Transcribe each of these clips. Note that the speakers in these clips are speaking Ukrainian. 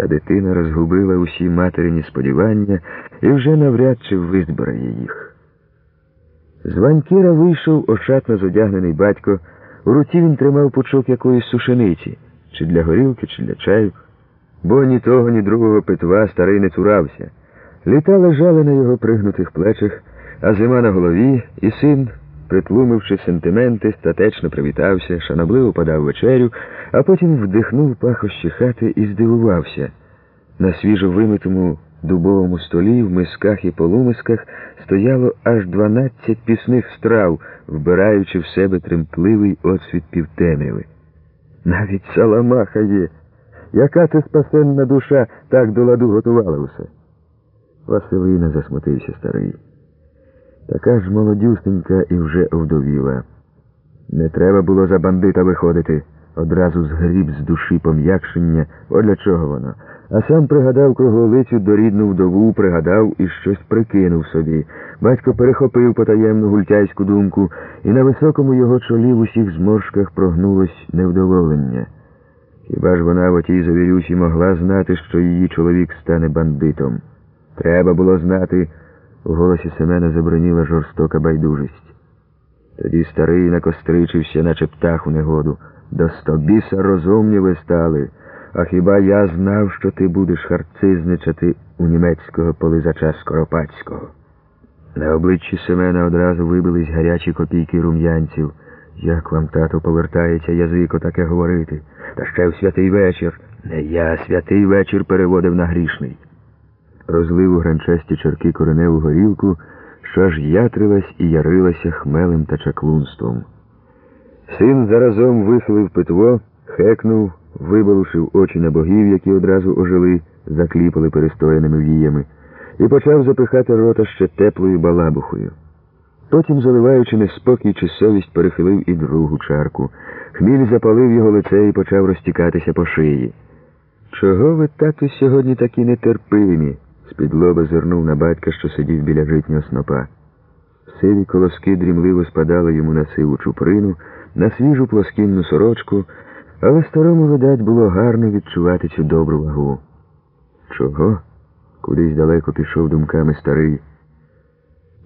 Та дитина розгубила усі материні сподівання і вже навряд чи визбирає їх. З ванькіра вийшов ошатно зодягнений батько. У руці він тримав пучок якоїсь сушениці, чи для горілки, чи для чаю. Бо ні того, ні другого питва старий не цурався. Літа лежали на його пригнутих плечах, а зима на голові, і син, притлумивши сентименти, статечно привітався, шанобливо подав вечерю, а потім вдихнув пахощі хати і здивувався. На свіжо вимитому дубовому столі в мисках і полумисках стояло аж дванадцять пісних страв, вбираючи в себе тремтливий отсвіт півтемряви. Навіть саламаха є. Яка ти спасенна душа так до ладу готувала усе? Василина засмутився старий. Така ж молодюсенька і вже овдовіла. Не треба було за бандита виходити, одразу згріб з душі пом'якшення, о для чого воно. А сам пригадав круглолицю дорідну вдову, пригадав і щось прикинув собі. Батько перехопив потаємну гультяйську думку, і на високому його чолі в усіх зморшках прогнулось невдоволення. Хіба ж вона в отій завірюсі могла знати, що її чоловік стане бандитом? Треба було знати, у голосі Семена заброніла жорстока байдужість. Тоді старий накостричився, наче птах у негоду. До стобіса розумні ви стали. А хіба я знав, що ти будеш харцизничати у німецького полизача Скоропадського? На обличчі Семена одразу вибились гарячі копійки рум'янців. Як вам, тато, повертається язик отаке говорити? Та ще в святий вечір. Не я святий вечір переводив на грішний. Розлив у гранчасті чарки кореневу горілку, що аж ятрилась і ярилася хмелем та чаклунством. Син заразом вихилив питво, хекнув, вибалушив очі на богів, які одразу ожили, закліпали перестояними віями, і почав запихати рота ще теплою балабухою. Потім, заливаючи неспокій чи совість, перехилив і другу чарку. Хміль запалив його лице і почав розтікатися по шиї. Чого ви, тату, сьогодні такі нетерпимі? З-під лоба зирнув на батька, що сидів біля житнього снопа. Сиві колоски дрімливо спадали йому на сиву чуприну, на свіжу плоскінну сорочку, але старому, видать, було гарно відчувати цю добру вагу. Чого? Кудись далеко пішов думками старий.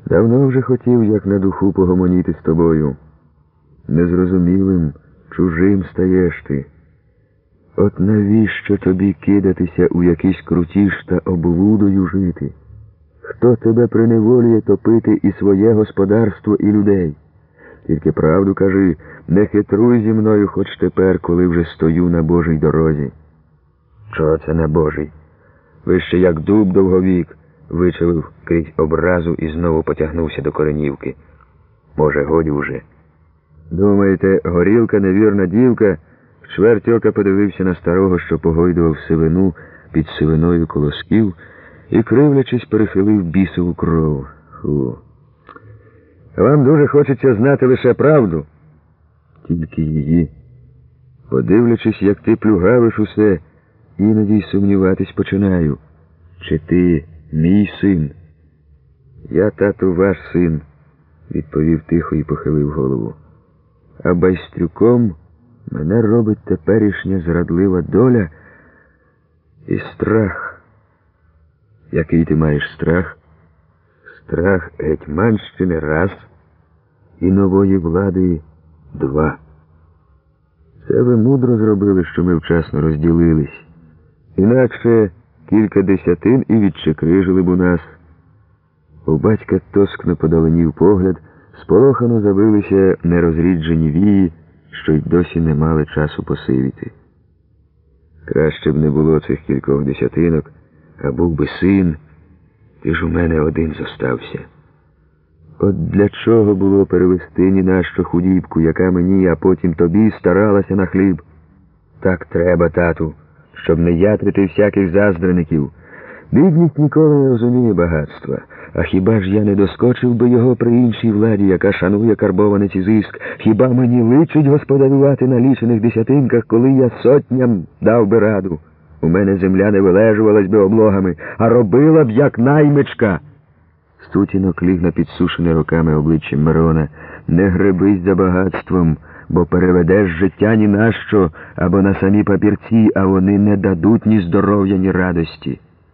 Давно вже хотів, як на духу, погомоніти з тобою. Незрозумілим, чужим стаєш ти. От навіщо тобі кидатися у якийсь крутіш та облудою жити? Хто тебе приневолює топити і своє господарство, і людей? Тільки правду кажи, не хитруй зі мною хоч тепер, коли вже стою на Божій дорозі. Чого це на Божий? Ви ще як дуб довговік, вичавив крізь образу і знову потягнувся до коренівки. Може, годі вже. Думаєте, горілка невірна дівка? Чверть ока подивився на старого, що погойдував сивину під сивиною колосків і, кривлячись, перехилив бісову кров. Фу. Вам дуже хочеться знати лише правду. Тільки її. Подивлячись, як ти плюгавиш усе, іноді й сумніватись починаю. Чи ти мій син? Я, тату, ваш син, відповів тихо і похилив голову. А байстрюком мене робить теперішня зрадлива доля і страх. Який ти маєш страх? Страх Гетьманщини раз і нової влади два. Це ви мудро зробили, що ми вчасно розділились. Інакше кілька десятин і відчекрижили б у нас. У батька тоскно подаленів погляд, сполохано забилися нерозріджені вії, що й досі не мали часу посивіти. Краще б не було цих кількох десятинок, а був би син, ти ж у мене один зостався. От для чого було перевести ні нащо худібку, яка мені, а потім тобі старалася на хліб? Так треба, тату, щоб не ятрити всяких заздреників. Бідність ніколи не розуміє багатства. А хіба ж я не доскочив би його при іншій владі, яка шанує карбованець і зиск? Хіба мені личить господарювати на лічених десятинках, коли я сотням дав би раду? У мене земля не вилежувалась би облогами, а робила б як наймичка. Стутінок ліг на підсушене руками обличчям Мирона. Не гребись за багатством, бо переведеш життя ні на що або на самі папірці, а вони не дадуть ні здоров'я, ні радості.